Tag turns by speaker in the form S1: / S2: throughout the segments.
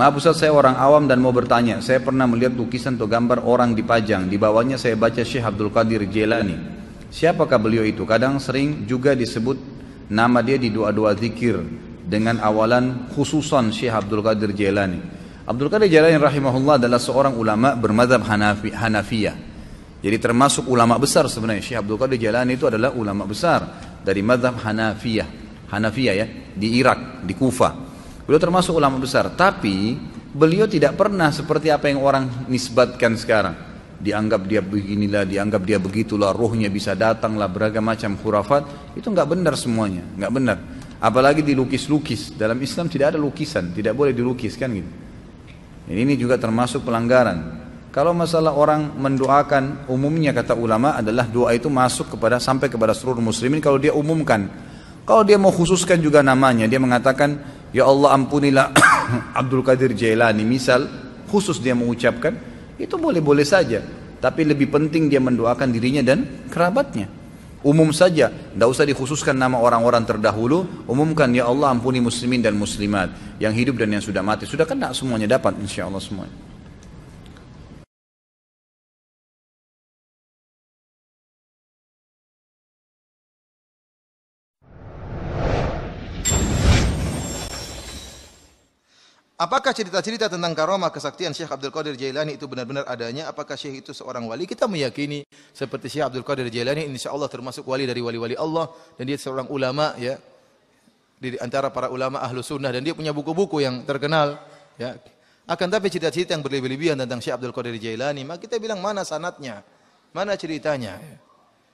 S1: Maaf Ustaz saya orang awam dan mau bertanya. Saya pernah melihat lukisan atau gambar orang dipajang Di bawahnya saya baca Syekh Abdul Qadir Jailani Siapakah beliau itu? Kadang sering juga disebut nama dia di doa-doa zikir Dengan awalan khususan Syekh Abdul Qadir Jailani Abdul Qadir Jailani rahimahullah adalah seorang ulama bermadhab Hanafi, Hanafiyah. Jadi termasuk ulama besar sebenarnya. Syekh Abdul Qadir Jailani itu adalah ulama besar Dari madhab Hanafiyah. Hanafiyah ya Di Irak, di Kufah Beliau termasuk ulama besar, tapi beliau tidak pernah seperti apa yang orang nisbatkan sekarang. Dianggap dia beginilah, dianggap dia begitulah, ruhnya bisa datang lah, beragam macam khurafat. Itu nggak benar semuanya, nggak benar. Apalagi dilukis-lukis. Dalam Islam tidak ada lukisan, tidak boleh dilukiskan gitu. Ini juga termasuk pelanggaran. Kalau masalah orang mendoakan umumnya kata ulama adalah doa itu masuk kepada sampai kepada seluruh muslimin kalau dia umumkan. Kalau dia mau khususkan juga namanya, dia mengatakan Ya Allah ampunilah Abdul Qadir Jailani. Misal khusus dia mengucapkan itu boleh-boleh saja. Tapi lebih penting dia mendoakan dirinya dan kerabatnya. Umum saja tidak usah dikhususkan nama orang-orang terdahulu. Umumkan ya Allah ampuni muslimin dan muslimat yang hidup dan yang sudah mati. Sudah kena semuanya dapat insya Allah semuanya
S2: Apakah cerita-cerita tentang karomah kesaktian Syekh Abdul Qadir Jailani itu benar-benar adanya? Apakah Syekh itu seorang wali? Kita meyakini seperti Syekh Abdul Qadir Jailani insya Allah termasuk wali dari wali-wali Allah dan dia seorang ulama ya di antara para ulama ahlu sunnah dan dia punya buku-buku yang terkenal ya. Akan tapi cerita-cerita yang berlebihan tentang Syekh Abdul Qadir Jailani, maka kita bilang mana sanatnya, mana ceritanya. Ya.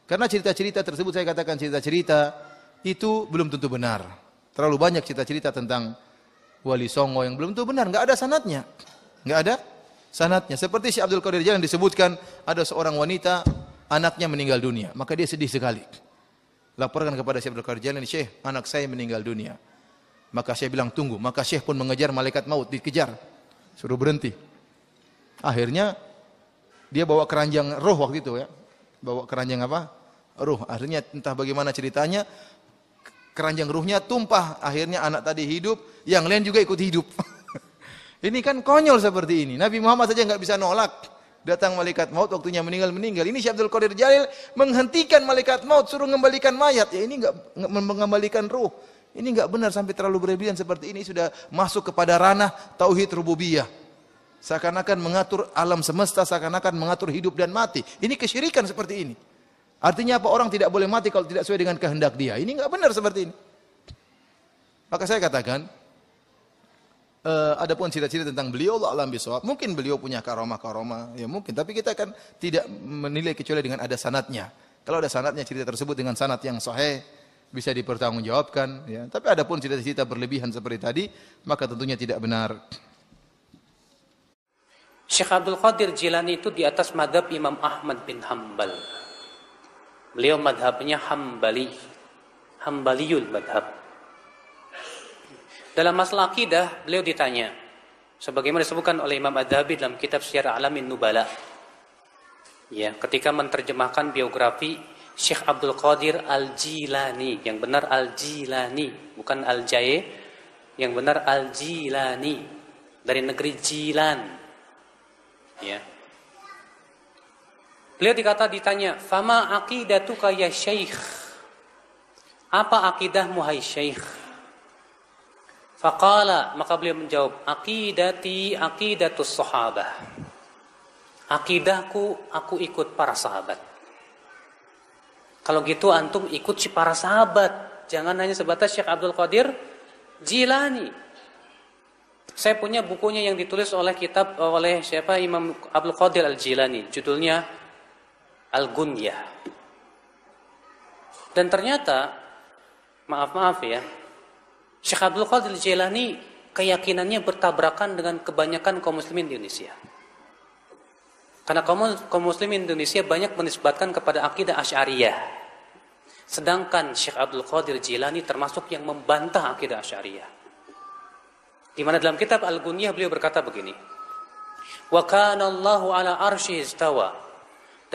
S2: Karena cerita-cerita tersebut saya katakan cerita-cerita itu belum tentu benar. Terlalu banyak cerita-cerita tentang wali songo yang belum tentu benar, nggak ada sanatnya. Nggak ada sanatnya. Seperti si Abdul Qadir Jalan disebutkan ada seorang wanita anaknya meninggal dunia, maka dia sedih sekali. Laporkan kepada si Abdul Qadir Jalan, Syekh, anak saya meninggal dunia. Maka saya bilang tunggu, maka Syekh pun mengejar malaikat maut, dikejar. Suruh berhenti. Akhirnya dia bawa keranjang roh waktu itu ya. Bawa keranjang apa? Roh. Akhirnya entah bagaimana ceritanya, keranjang ruhnya tumpah. Akhirnya anak tadi hidup, yang lain juga ikut hidup. ini kan konyol seperti ini. Nabi Muhammad saja nggak bisa nolak. Datang malaikat maut waktunya meninggal meninggal. Ini Syekh Qadir Jalil menghentikan malaikat maut suruh mengembalikan mayat. Ya ini nggak mengembalikan ruh. Ini nggak benar sampai terlalu berlebihan seperti ini sudah masuk kepada ranah tauhid rububiyah. Seakan-akan mengatur alam semesta, seakan-akan mengatur hidup dan mati. Ini kesyirikan seperti ini. Artinya apa? Orang tidak boleh mati kalau tidak sesuai dengan kehendak dia. Ini nggak benar seperti ini. Maka saya katakan, uh, ada pun cerita-cerita tentang beliau Allah alam bisawab. Mungkin beliau punya karomah-karomah, ya mungkin. Tapi kita akan tidak menilai kecuali dengan ada sanatnya. Kalau ada sanatnya cerita tersebut dengan sanat yang sahih, bisa dipertanggungjawabkan. Ya. Tapi ada pun cerita-cerita berlebihan seperti tadi, maka tentunya tidak benar.
S3: Syekh Abdul Qadir Jilani itu di atas madhab Imam Ahmad bin Hambal. Beliau madhabnya Hambali. Hambaliyul madhab. Dalam masalah akidah, beliau ditanya. Sebagaimana disebutkan oleh Imam Ad-Dhabi dalam kitab Syiar Alamin Nubala. Ya, ketika menerjemahkan biografi Syekh Abdul Qadir Al-Jilani. Yang benar Al-Jilani, bukan Al-Jaye. Yang benar Al-Jilani. Dari negeri Jilan. Ya, Beliau dikata ditanya, "Fama aqidatuka ya syekh?" Apa akidahmu hai syekh? Faqala, maka beliau menjawab, "Aqidati aqidatus sahabah." Akidahku aku ikut para sahabat. Kalau gitu antum ikut si para sahabat, jangan hanya sebatas Syekh Abdul Qadir Jilani. Saya punya bukunya yang ditulis oleh kitab oleh siapa Imam Abdul Qadir Al Jilani, judulnya Al-Gunyah. Dan ternyata, maaf-maaf ya, Syekh Abdul Qadir Jailani keyakinannya bertabrakan dengan kebanyakan kaum muslimin di Indonesia. Karena kaum, kaum muslimin Indonesia banyak menisbatkan kepada akidah Asy'ariyah. Sedangkan Syekh Abdul Qadir Jilani termasuk yang membantah akidah Asy'ariyah. Di mana dalam kitab Al-Gunyah beliau berkata begini. Wa kana Allahu ala arsy istawa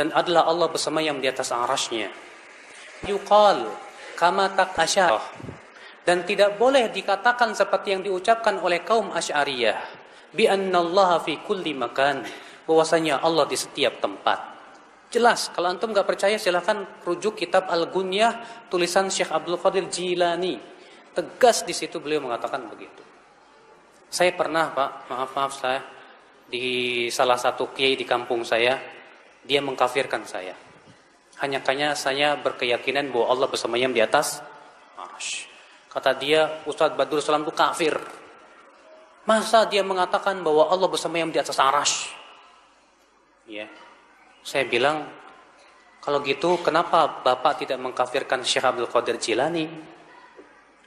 S3: dan adalah Allah bersama yang di atas arasnya. Yuqal kama takasyarah dan tidak boleh dikatakan seperti yang diucapkan oleh kaum Asy'ariyah bi annallaha fi kulli makan bahwasanya Allah di setiap tempat. Jelas, kalau antum nggak percaya silahkan rujuk kitab Al-Gunyah tulisan Syekh Abdul Qadir Jilani. Tegas di situ beliau mengatakan begitu. Saya pernah, Pak, maaf maaf saya di salah satu kiai di kampung saya, dia mengkafirkan saya. Hanya kanya saya berkeyakinan bahwa Allah bersamanya di atas Ash. Kata dia, Ustadz Badrul Salam itu kafir. Masa dia mengatakan bahwa Allah bersama yang di atas arash? Ya. Saya bilang, kalau gitu kenapa Bapak tidak mengkafirkan Syekh Abdul Qadir Jilani?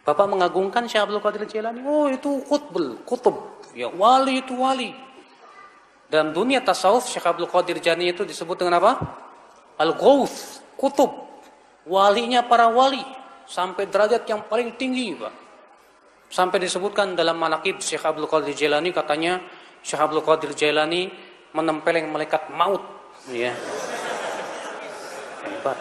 S3: Bapak mengagungkan Syekh Abdul Qadir Jilani. Oh itu kutbul, kutub. Ya wali itu wali. Dalam dunia tasawuf Syekh Abdul Qadir Jilani itu disebut dengan apa? Al-Ghawth, kutub. Walinya para wali. Sampai derajat yang paling tinggi Pak. Sampai disebutkan dalam manakib Syekh Abdul Qadir Jailani katanya Syekh Abdul Qadir Jailani menempeleng malaikat maut ya. Hebat.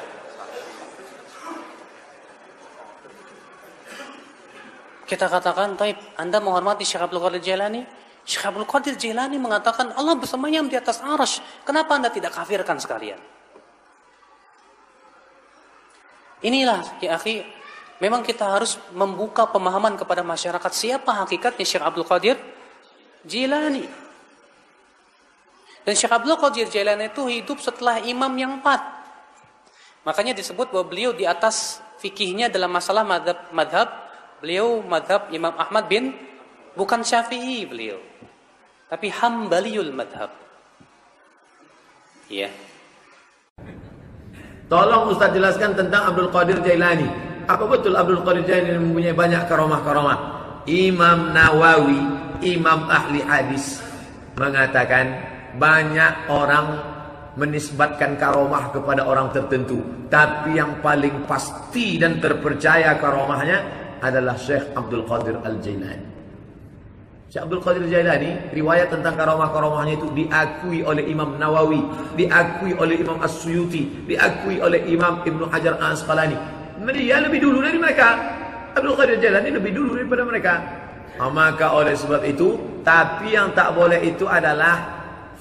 S3: Kita katakan, Taib, Anda menghormati Syekh Abdul Qadir Jailani? Syekh Abdul Qadir Jailani mengatakan Allah bersamanya di atas arash. Kenapa Anda tidak kafirkan sekalian? Inilah, ya akhi, memang kita harus membuka pemahaman kepada masyarakat siapa hakikatnya Syekh Abdul Qadir Jilani. Dan Syekh Abdul Qadir Jilani itu hidup setelah imam yang empat. Makanya disebut bahwa beliau di atas fikihnya dalam masalah madhab, madhab beliau madhab Imam Ahmad bin bukan Syafi'i beliau. Tapi Hambaliul madhab. Ya.
S4: Tolong Ustaz jelaskan tentang Abdul Qadir Jailani. Apa betul Abdul Qadir Jailani mempunyai banyak karomah-karomah? Imam Nawawi, imam ahli hadis mengatakan banyak orang menisbatkan karomah kepada orang tertentu. Tapi yang paling pasti dan terpercaya karomahnya adalah Syekh Abdul Qadir Al-Jailani. Syekh Abdul Qadir Jailani, riwayat tentang karomah-karomahnya itu diakui oleh Imam Nawawi, diakui oleh Imam As-Suyuti, diakui oleh Imam Ibn Hajar Al-Asqalani. Dia lebih dulu dari mereka. Abdul Qadir Jailani lebih dulu daripada mereka. Maka oleh sebab itu, tapi yang tak boleh itu adalah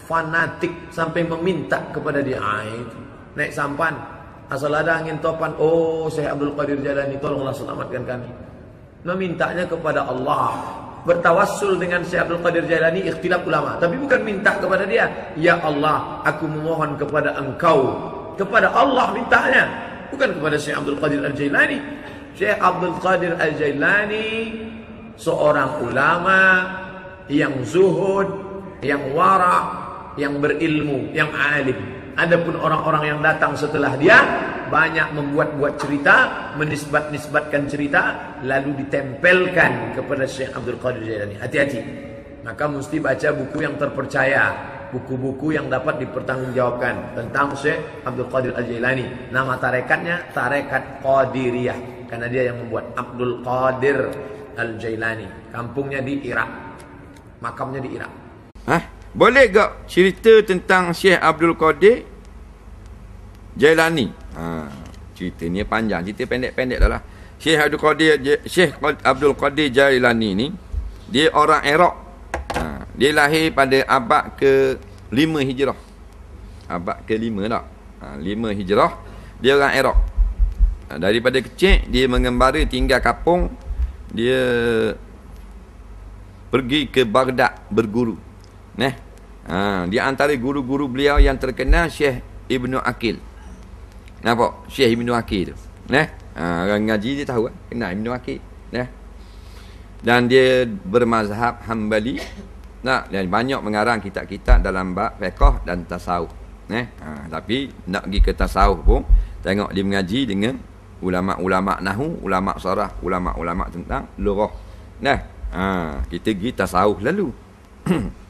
S4: fanatik sampai meminta kepada dia. Ah, itu. Naik sampan. Asal ada angin topan. Oh, saya Abdul Qadir Jalani. Tolonglah selamatkan kami. Memintanya kepada Allah. Bertawassul dengan Syekh Abdul Qadir Jalani ikhtilaf ulama. Tapi bukan minta kepada dia. Ya Allah, aku memohon kepada engkau. Kepada Allah mintanya. Bukan kepada Syekh Abdul Qadir Al-Jailani. Syekh Abdul Qadir Al-Jailani seorang ulama yang zuhud, yang wara, yang berilmu, yang alim. Adapun orang-orang yang datang setelah dia banyak membuat-buat cerita, menisbat-nisbatkan cerita lalu ditempelkan kepada Syekh Abdul Qadir Jailani. Hati-hati. Maka mesti baca buku yang terpercaya, buku-buku yang dapat dipertanggungjawabkan tentang Syekh Abdul Qadir Al-Jailani. Nama tarekatnya tarekat Qadiriyah karena dia yang membuat Abdul Qadir Al-Jailani. Kampungnya di Irak. Makamnya di Irak.
S5: Hah? Boleh tak cerita tentang Syekh Abdul Qadir Jailani? Ha, cerita ni panjang, cerita pendek-pendek dah lah. Syekh Abdul Qadir Syekh Abdul Qadir Jailani ni dia orang Iraq. Ha, dia lahir pada abad ke-5 Hijrah. Abad ke-5 tak? Ha, 5 Hijrah. Dia orang Iraq. Ha, daripada kecil dia mengembara tinggal kapung. Dia pergi ke Baghdad berguru. Neh. Ha, di antara guru-guru beliau yang terkenal Syekh Ibnu Akil. Nampak? Syekh Ibnu Akil tu. Neh. Ha, orang ngaji dia tahu kan? Kenal Ibnu Akil. Neh. Dan dia bermazhab Hambali. Nah, dan banyak mengarang kitab-kitab dalam bab fiqh dan tasawuf. Neh. Ha, tapi nak pergi ke tasawuf pun tengok dia mengaji dengan ulama-ulama nahu, ulama sarah, ulama-ulama tentang lughah. Nah, ha, kita pergi tasawuf lalu.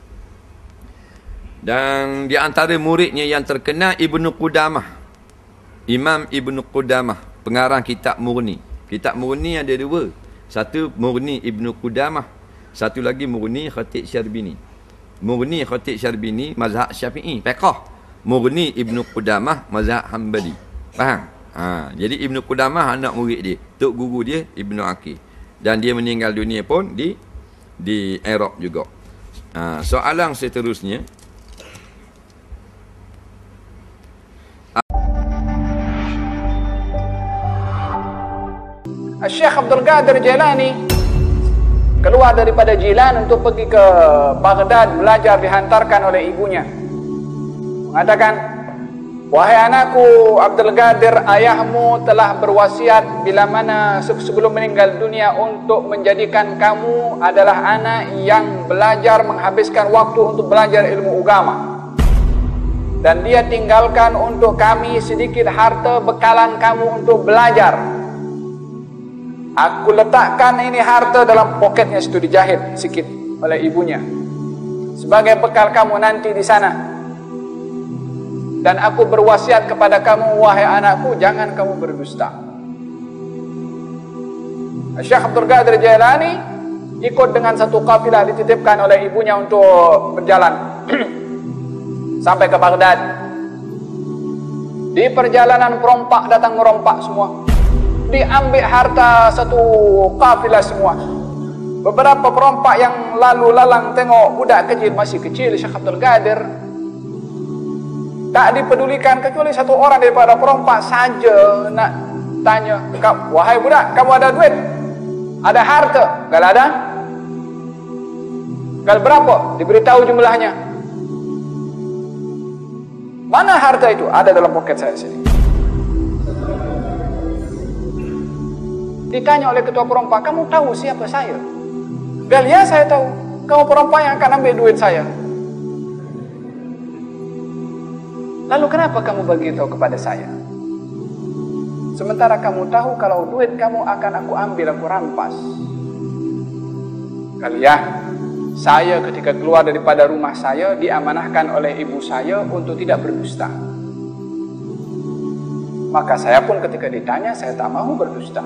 S5: Dan di antara muridnya yang terkenal Ibnu Qudamah. Imam Ibnu Qudamah, pengarang kitab Murni. Kitab Murni ada dua. Satu Murni Ibnu Qudamah, satu lagi Murni Khatib Syarbini. Murni Khatib Syarbini mazhab Syafi'i, fiqh. Murni Ibnu Qudamah mazhab Hambali. Faham? Ha, jadi Ibnu Qudamah anak murid dia, tok guru dia Ibnu Aqil. Dan dia meninggal dunia pun di di Iraq juga. Ha, soalan seterusnya.
S6: Syekh Abdul Qadir Jailani keluar daripada Jilan untuk pergi ke Baghdad belajar dihantarkan oleh ibunya. Mengatakan, Wahai anakku Abdul Qadir, ayahmu telah berwasiat bila mana sebelum meninggal dunia untuk menjadikan kamu adalah anak yang belajar menghabiskan waktu untuk belajar ilmu agama. Dan dia tinggalkan untuk kami sedikit harta bekalan kamu untuk belajar. Aku letakkan ini harta dalam poketnya situ dijahit sikit oleh ibunya. Sebagai bekal kamu nanti di sana. Dan aku berwasiat kepada kamu wahai anakku jangan kamu berdusta. Syekh Abdul Qadir Jailani ikut dengan satu kafilah dititipkan oleh ibunya untuk berjalan sampai ke Baghdad. Di perjalanan perompak datang merompak semua. Diambil harta satu kafilah semua. Beberapa perompak yang lalu lalang tengok budak kecil masih kecil Syekh Abdul Qadir. Tak dipedulikan kecuali satu orang daripada perompak saja nak tanya wahai budak kamu ada duit? Ada harta? Kalau ada. Kalau berapa? Diberitahu jumlahnya. Mana harta itu? Ada dalam poket saya sini ditanya oleh ketua perompak kamu tahu siapa saya Gal ya saya tahu kamu perompak yang akan ambil duit saya Lalu kenapa kamu beritahu kepada saya? Sementara kamu tahu kalau duit kamu akan aku ambil, aku rampas. Kali ya, saya ketika keluar daripada rumah saya diamanahkan oleh ibu saya untuk tidak berdusta. Maka saya pun ketika ditanya, saya tak mau berdusta.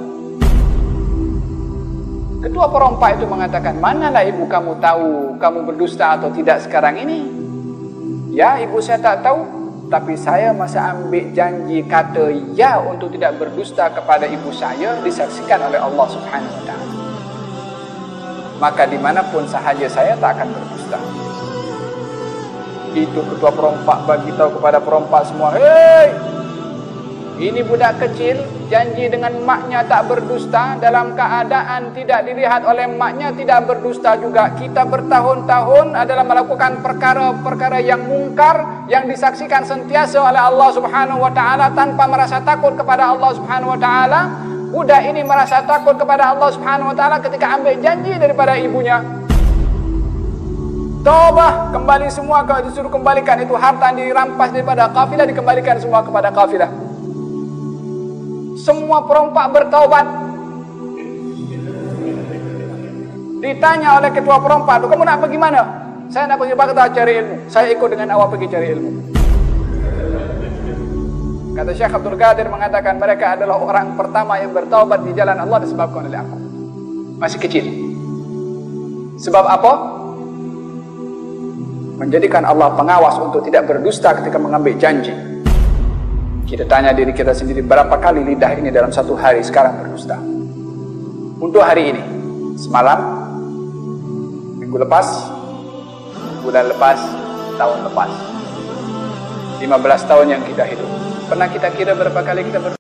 S6: Ketua perompak itu mengatakan, manalah ibu kamu tahu kamu berdusta atau tidak sekarang ini? Ya, ibu saya tak tahu tapi saya masih ambil janji kata ya untuk tidak berdusta kepada ibu saya disaksikan oleh Allah Subhanahu wa taala. Maka di mana pun sahaja saya tak akan berdusta. Itu ketua perompak bagi tahu kepada perompak semua, "Hei, ini budak kecil janji dengan maknya tak berdusta dalam keadaan tidak dilihat oleh maknya tidak berdusta juga. Kita bertahun-tahun adalah melakukan perkara-perkara yang mungkar yang disaksikan sentiasa oleh Allah Subhanahu wa taala tanpa merasa takut kepada Allah Subhanahu wa taala. Budak ini merasa takut kepada Allah Subhanahu wa taala ketika ambil janji daripada ibunya. Taubat kembali semua kalau disuruh kembalikan itu harta yang dirampas daripada kafilah dikembalikan semua kepada kafilah semua perompak bertaubat. Ditanya oleh ketua perompak, kamu nak pergi mana? Saya nak pergi Baghdad cari ilmu. Saya ikut dengan awak pergi cari ilmu. Kata Syekh Abdul Qadir mengatakan mereka adalah orang pertama yang bertaubat di jalan Allah disebabkan oleh aku. Masih kecil. Sebab apa? Menjadikan Allah pengawas untuk tidak berdusta ketika mengambil janji. Kita tanya diri kita sendiri berapa kali lidah ini dalam satu hari sekarang berdusta. Untuk hari ini, semalam, minggu lepas, bulan lepas, tahun lepas. 15 tahun yang kita hidup. Pernah kita kira berapa kali kita berdusta?